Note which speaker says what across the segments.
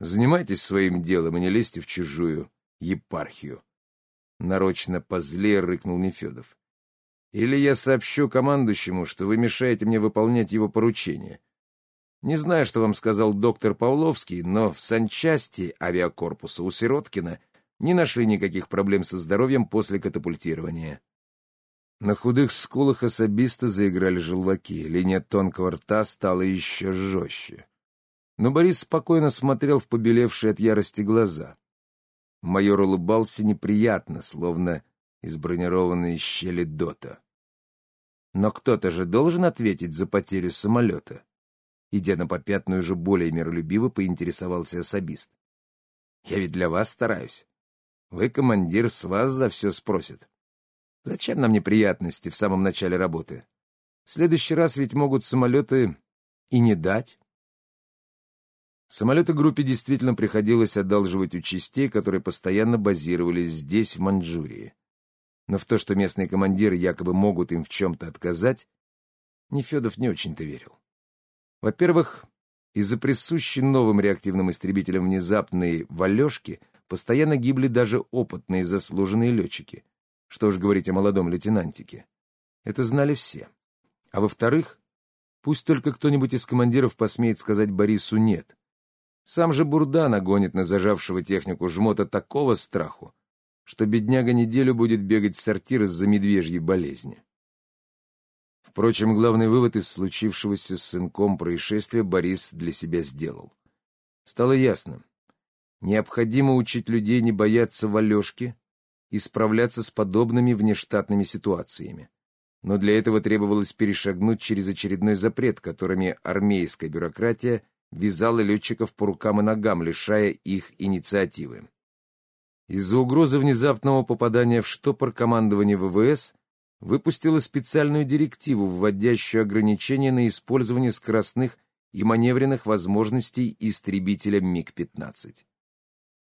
Speaker 1: Занимайтесь своим делом и не лезьте в чужую епархию. Нарочно позле рыкнул Нефедов. Или я сообщу командующему, что вы мешаете мне выполнять его поручение. Не знаю, что вам сказал доктор Павловский, но в санчасти авиакорпуса у Сироткина не нашли никаких проблем со здоровьем после катапультирования. На худых скулах особисто заиграли желваки, линия тонкого рта стала еще жестче. Но Борис спокойно смотрел в побелевшие от ярости глаза. Майор улыбался неприятно, словно из бронированной щели дота. Но кто-то же должен ответить за потерю самолета. Идя на попятную же более миролюбиво, поинтересовался особист. «Я ведь для вас стараюсь. Вы, командир, с вас за все спросит. Зачем нам неприятности в самом начале работы? В следующий раз ведь могут самолеты и не дать». Самолеты группе действительно приходилось одалживать у частей, которые постоянно базировались здесь, в Маньчжурии но в то, что местные командиры якобы могут им в чем-то отказать, Нефедов не очень-то верил. Во-первых, из-за присущей новым реактивным истребителям внезапной валежки постоянно гибли даже опытные заслуженные летчики. Что уж говорить о молодом лейтенантике. Это знали все. А во-вторых, пусть только кто-нибудь из командиров посмеет сказать Борису «нет». Сам же Бурда нагонит на зажавшего технику жмота такого страху, что бедняга неделю будет бегать в сортир из-за медвежьей болезни. Впрочем, главный вывод из случившегося с сынком происшествия Борис для себя сделал. Стало ясно. Необходимо учить людей не бояться валежки и справляться с подобными внештатными ситуациями. Но для этого требовалось перешагнуть через очередной запрет, которыми армейская бюрократия вязала летчиков по рукам и ногам, лишая их инициативы. Из-за угрозы внезапного попадания в штопор командование ВВС выпустило специальную директиву, вводящую ограничения на использование скоростных и маневренных возможностей истребителя МиГ-15.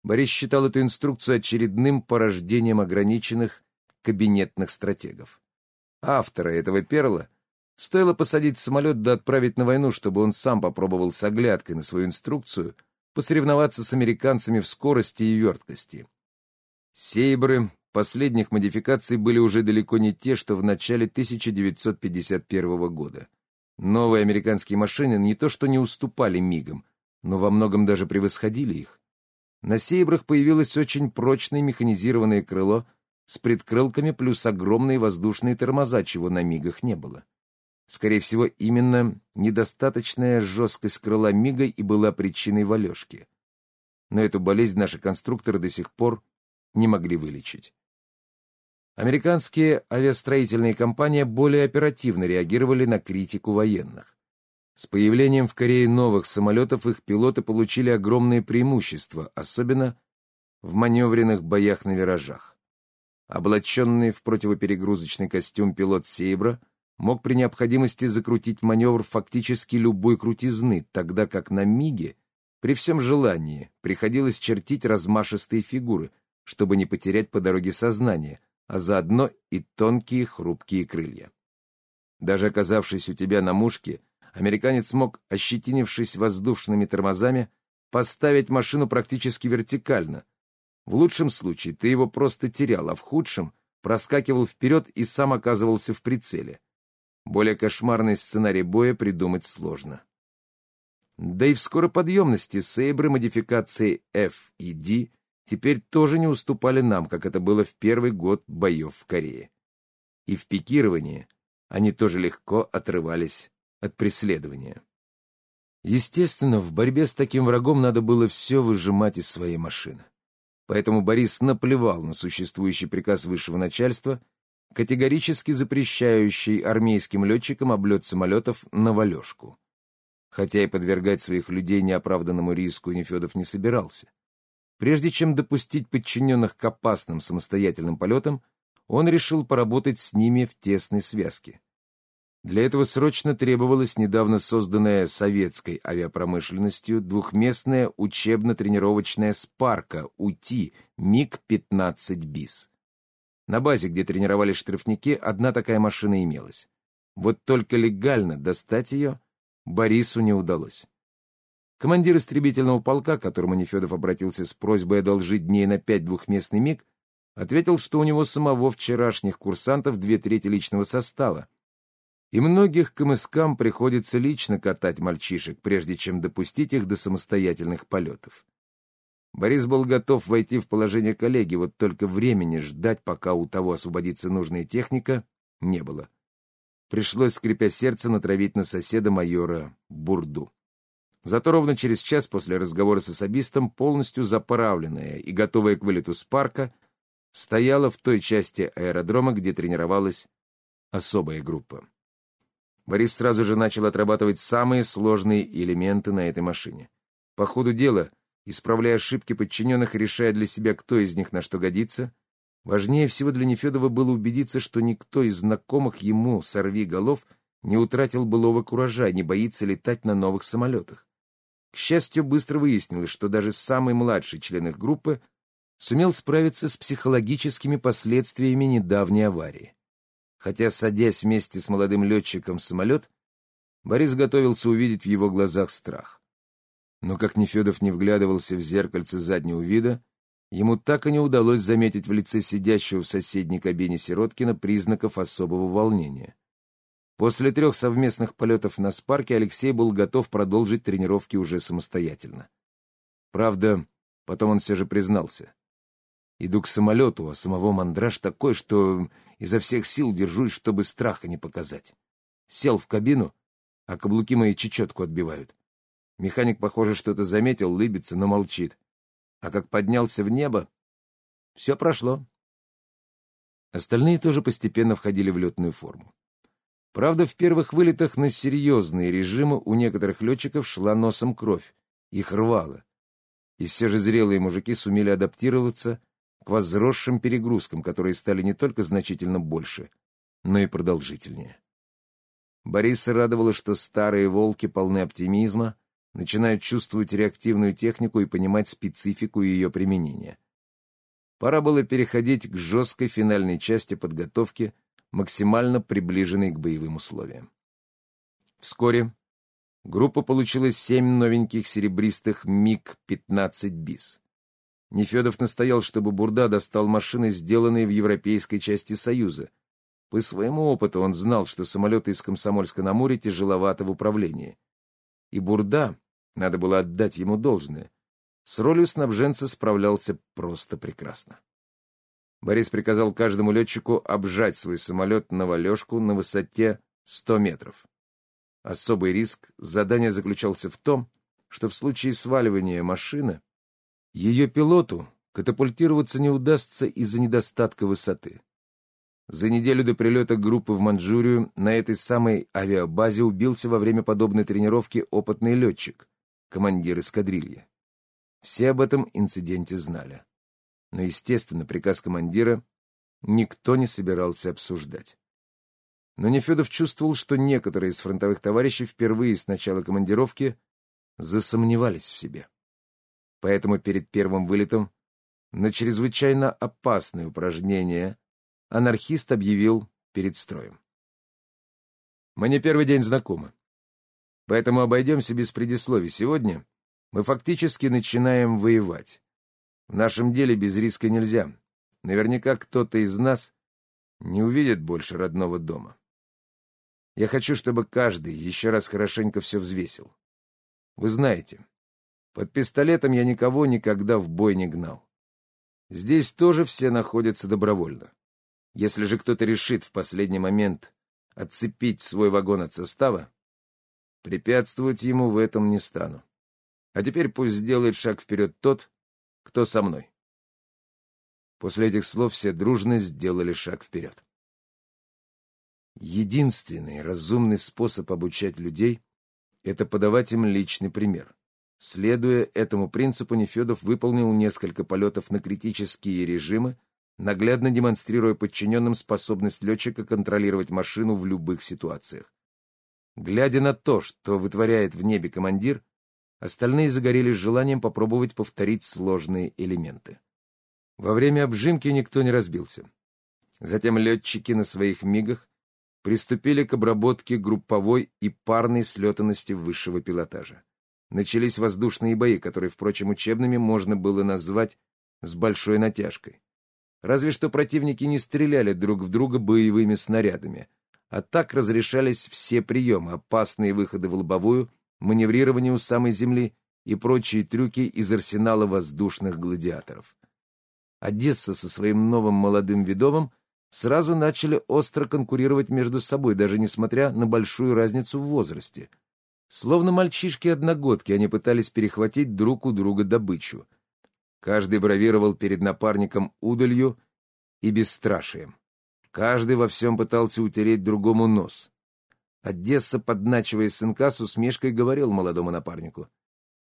Speaker 1: Борис считал эту инструкцию очередным порождением ограниченных кабинетных стратегов. Автора этого перла стоило посадить самолет да отправить на войну, чтобы он сам попробовал с оглядкой на свою инструкцию посоревноваться с американцами в скорости и верткости. Сейбры последних модификаций были уже далеко не те, что в начале 1951 года. Новые американские машины не то что не уступали мигам, но во многом даже превосходили их. На Сейбрах появилось очень прочное механизированное крыло с предкрылками плюс огромные воздушные тормоза, чего на мигах не было. Скорее всего, именно недостаточная жесткость крыла мига и была причиной валежки. Но эту болезнь наши конструкторы до сих пор не могли вылечить. Американские авиастроительные компании более оперативно реагировали на критику военных. С появлением в Корее новых самолетов их пилоты получили огромные преимущества, особенно в маневренных боях на виражах. Облаченный в противоперегрузочный костюм пилот «Сейбра» мог при необходимости закрутить маневр фактически любой крутизны, тогда как на «Миге» при всем желании приходилось чертить размашистые фигуры, чтобы не потерять по дороге сознание, а заодно и тонкие хрупкие крылья. Даже оказавшись у тебя на мушке, американец мог, ощетинившись воздушными тормозами, поставить машину практически вертикально. В лучшем случае ты его просто терял, а в худшем проскакивал вперед и сам оказывался в прицеле. Более кошмарный сценарий боя придумать сложно. Да и в скороподъемности сейбры модификации F и D теперь тоже не уступали нам, как это было в первый год боев в Корее. И в пикировании они тоже легко отрывались от преследования. Естественно, в борьбе с таким врагом надо было все выжимать из своей машины. Поэтому Борис наплевал на существующий приказ высшего начальства, категорически запрещающий армейским летчикам облет самолетов на валежку. Хотя и подвергать своих людей неоправданному риску Нефедов не собирался. Прежде чем допустить подчиненных к опасным самостоятельным полетам, он решил поработать с ними в тесной связке. Для этого срочно требовалась недавно созданная советской авиапромышленностью двухместная учебно-тренировочная спарка УТИ МиГ-15 БИС. На базе, где тренировались штрафники, одна такая машина имелась. Вот только легально достать ее Борису не удалось. Командир истребительного полка, к которому Нефедов обратился с просьбой одолжить дней на пять двухместный миг, ответил, что у него самого вчерашних курсантов две трети личного состава, и многих КМСКам приходится лично катать мальчишек, прежде чем допустить их до самостоятельных полетов. Борис был готов войти в положение коллеги, вот только времени ждать, пока у того освободится нужная техника, не было. Пришлось, скрипя сердце, натравить на соседа майора Бурду. Зато ровно через час после разговора с особистом, полностью заправленная и готовая к вылету с парка, стояла в той части аэродрома, где тренировалась особая группа. Борис сразу же начал отрабатывать самые сложные элементы на этой машине. По ходу дела, исправляя ошибки подчиненных и решая для себя, кто из них на что годится, важнее всего для Нефедова было убедиться, что никто из знакомых ему сорви голов не утратил былого куража не боится летать на новых самолетах. К счастью, быстро выяснилось, что даже самый младший член их группы сумел справиться с психологическими последствиями недавней аварии. Хотя, садясь вместе с молодым летчиком в самолет, Борис готовился увидеть в его глазах страх. Но как Нефедов не вглядывался в зеркальце заднего вида, ему так и не удалось заметить в лице сидящего в соседней кабине Сироткина признаков особого волнения. После трех совместных полетов на спарке Алексей был готов продолжить тренировки уже самостоятельно. Правда, потом он все же признался. Иду к самолету, а самого мандраж такой, что изо всех сил держусь, чтобы страха не показать. Сел в кабину, а каблуки мои чечетку отбивают. Механик, похоже, что-то заметил, лыбится, но молчит. А как поднялся в небо, все прошло. Остальные тоже постепенно входили в летную форму. Правда, в первых вылетах на серьезные режимы у некоторых летчиков шла носом кровь, их рвало. И все же зрелые мужики сумели адаптироваться к возросшим перегрузкам, которые стали не только значительно больше, но и продолжительнее. Бориса радовало, что старые волки полны оптимизма, начинают чувствовать реактивную технику и понимать специфику ее применения. Пора было переходить к жесткой финальной части подготовки — максимально приближенный к боевым условиям. Вскоре группа получила семь новеньких серебристых МиГ-15 БИС. Нефедов настоял, чтобы Бурда достал машины, сделанные в европейской части Союза. По своему опыту он знал, что самолеты из Комсомольска-на-Амуре тяжеловаты в управлении. И Бурда, надо было отдать ему должное, с ролью снабженца справлялся просто прекрасно. Борис приказал каждому летчику обжать свой самолет на валежку на высоте 100 метров. Особый риск задания заключался в том, что в случае сваливания машины ее пилоту катапультироваться не удастся из-за недостатка высоты. За неделю до прилета группы в Манчжурию на этой самой авиабазе убился во время подобной тренировки опытный летчик, командир эскадрильи. Все об этом инциденте знали но, естественно, приказ командира никто не собирался обсуждать. Но Нефедов чувствовал, что некоторые из фронтовых товарищей впервые с начала командировки засомневались в себе. Поэтому перед первым вылетом на чрезвычайно опасное упражнение анархист объявил перед строем. «Мы не первый день знакомы, поэтому обойдемся без предисловий. Сегодня мы фактически начинаем воевать. В нашем деле без риска нельзя. Наверняка кто-то из нас не увидит больше родного дома. Я хочу, чтобы каждый еще раз хорошенько все взвесил. Вы знаете, под пистолетом я никого никогда в бой не гнал. Здесь тоже все находятся добровольно. Если же кто-то решит в последний момент отцепить свой вагон от состава, препятствовать ему в этом не стану. А теперь пусть сделает шаг вперед тот, кто со мной?» После этих слов все дружно сделали шаг вперед. Единственный разумный способ обучать людей — это подавать им личный пример. Следуя этому принципу, Нефедов выполнил несколько полетов на критические режимы, наглядно демонстрируя подчиненным способность летчика контролировать машину в любых ситуациях. Глядя на то, что вытворяет в небе командир, Остальные загорелись желанием попробовать повторить сложные элементы. Во время обжимки никто не разбился. Затем летчики на своих мигах приступили к обработке групповой и парной слетанности высшего пилотажа. начались воздушные бои, которые, впрочем, учебными можно было назвать с большой натяжкой. Разве что противники не стреляли друг в друга боевыми снарядами, а так разрешались все приемы, опасные выходы в лобовую, маневрирование у самой земли и прочие трюки из арсенала воздушных гладиаторов. Одесса со своим новым молодым Видовым сразу начали остро конкурировать между собой, даже несмотря на большую разницу в возрасте. Словно мальчишки-одногодки, они пытались перехватить друг у друга добычу — Каждый бравировал перед напарником удалью и бесстрашием. Каждый во всем пытался утереть другому нос. Одесса, подначивая сынка, с усмешкой говорил молодому напарнику.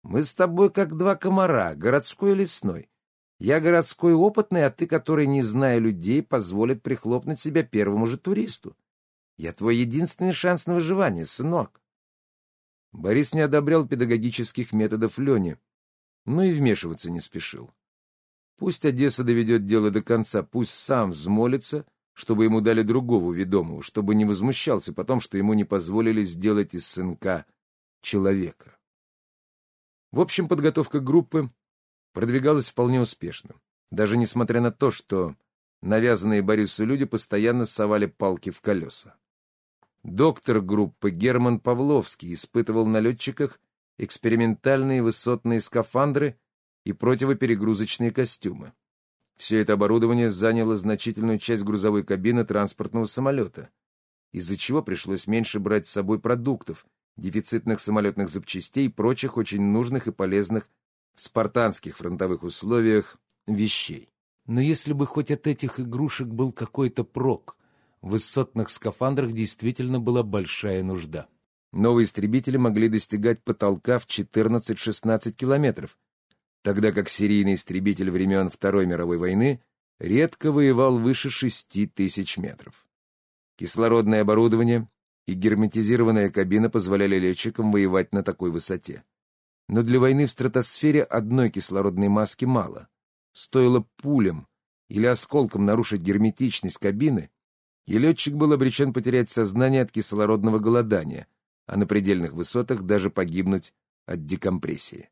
Speaker 1: «Мы с тобой как два комара, городской и лесной. Я городской опытный, а ты, который, не зная людей, позволит прихлопнуть себя первому же туристу. Я твой единственный шанс на выживание, сынок». Борис не одобрял педагогических методов Лени, но и вмешиваться не спешил. Пусть Одесса доведет дело до конца, пусть сам взмолится, чтобы ему дали другого ведомого, чтобы не возмущался потом, что ему не позволили сделать из сынка человека. В общем, подготовка группы продвигалась вполне успешно, даже несмотря на то, что навязанные Борису люди постоянно совали палки в колеса. Доктор группы Герман Павловский испытывал на летчиках экспериментальные высотные скафандры и противоперегрузочные костюмы. Все это оборудование заняло значительную часть грузовой кабины транспортного самолета, из-за чего пришлось меньше брать с собой продуктов, дефицитных самолетных запчастей и прочих очень нужных и полезных в спартанских фронтовых условиях вещей. Но если бы хоть от этих игрушек был какой-то прок, в высотных скафандрах действительно была большая нужда. Новые истребители могли достигать потолка в 14-16 километров, тогда как серийный истребитель времен Второй мировой войны редко воевал выше 6 тысяч метров. Кислородное оборудование и герметизированная кабина позволяли летчикам воевать на такой высоте. Но для войны в стратосфере одной кислородной маски мало. Стоило пулям или осколком нарушить герметичность кабины, и летчик был обречен потерять сознание от кислородного голодания — а на предельных высотах даже погибнуть от декомпрессии.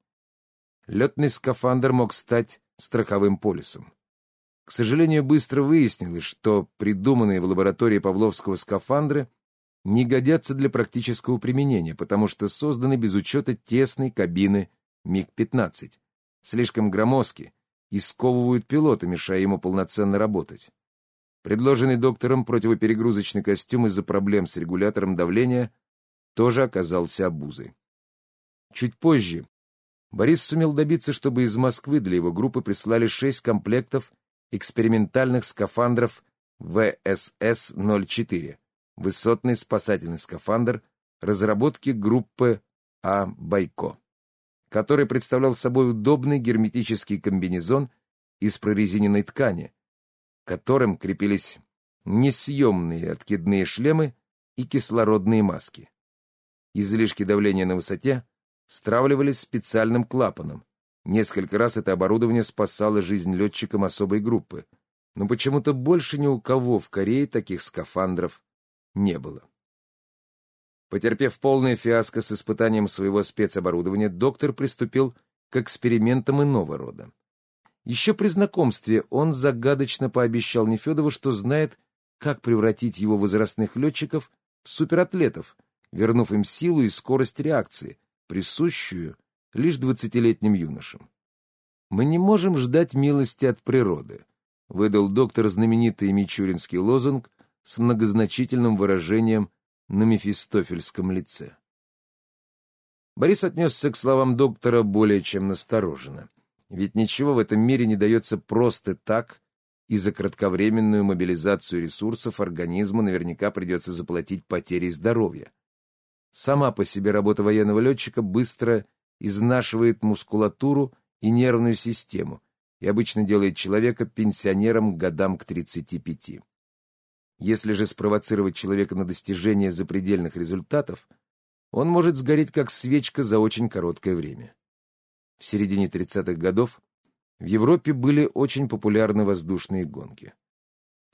Speaker 1: Летный скафандр мог стать страховым полисом. К сожалению, быстро выяснилось, что придуманные в лаборатории Павловского скафандры не годятся для практического применения, потому что созданы без учета тесной кабины МиГ-15, слишком громоздки и сковывают пилота, мешая ему полноценно работать. Предложенный доктором противоперегрузочный костюм из-за проблем с регулятором давления тоже оказался обузой. Чуть позже Борис сумел добиться, чтобы из Москвы для его группы прислали шесть комплектов экспериментальных скафандров ВСС-04, высотный спасательный скафандр разработки группы А. Байко, который представлял собой удобный герметический комбинезон из прорезиненной ткани, к которым крепились несъемные откидные шлемы и кислородные маски. Излишки давления на высоте стравливались специальным клапаном. Несколько раз это оборудование спасало жизнь летчикам особой группы, но почему-то больше ни у кого в Корее таких скафандров не было. Потерпев полное фиаско с испытанием своего спецоборудования, доктор приступил к экспериментам иного рода. Еще при знакомстве он загадочно пообещал Нефедову, что знает, как превратить его возрастных летчиков в суператлетов, вернув им силу и скорость реакции, присущую лишь двадцатилетним юношам. «Мы не можем ждать милости от природы», — выдал доктор знаменитый мичуринский лозунг с многозначительным выражением на мефистофельском лице. Борис отнесся к словам доктора более чем настороженно. Ведь ничего в этом мире не дается просто так, и за кратковременную мобилизацию ресурсов организму наверняка придется заплатить потерей здоровья. Сама по себе работа военного летчика быстро изнашивает мускулатуру и нервную систему и обычно делает человека пенсионером годам к 35. Если же спровоцировать человека на достижение запредельных результатов, он может сгореть как свечка за очень короткое время. В середине 30-х годов в Европе были очень популярны воздушные гонки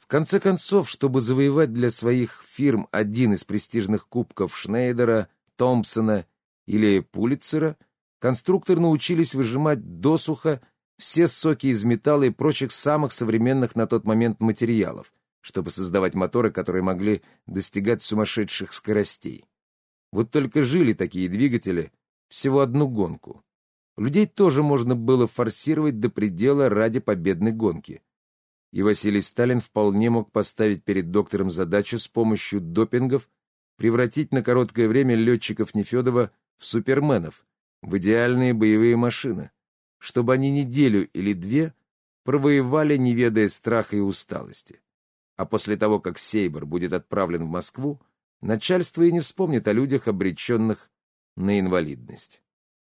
Speaker 1: конце концов, чтобы завоевать для своих фирм один из престижных кубков Шнейдера, Томпсона или Пулитцера, конструкторы научились выжимать досуха все соки из металла и прочих самых современных на тот момент материалов, чтобы создавать моторы, которые могли достигать сумасшедших скоростей. Вот только жили такие двигатели всего одну гонку. Людей тоже можно было форсировать до предела ради победной гонки. И Василий Сталин вполне мог поставить перед доктором задачу с помощью допингов превратить на короткое время летчиков Нефедова в суперменов, в идеальные боевые машины, чтобы они неделю или две провоевали, не ведая страха и усталости. А после того, как Сейбр будет отправлен в Москву, начальство и не вспомнит о людях, обреченных на инвалидность.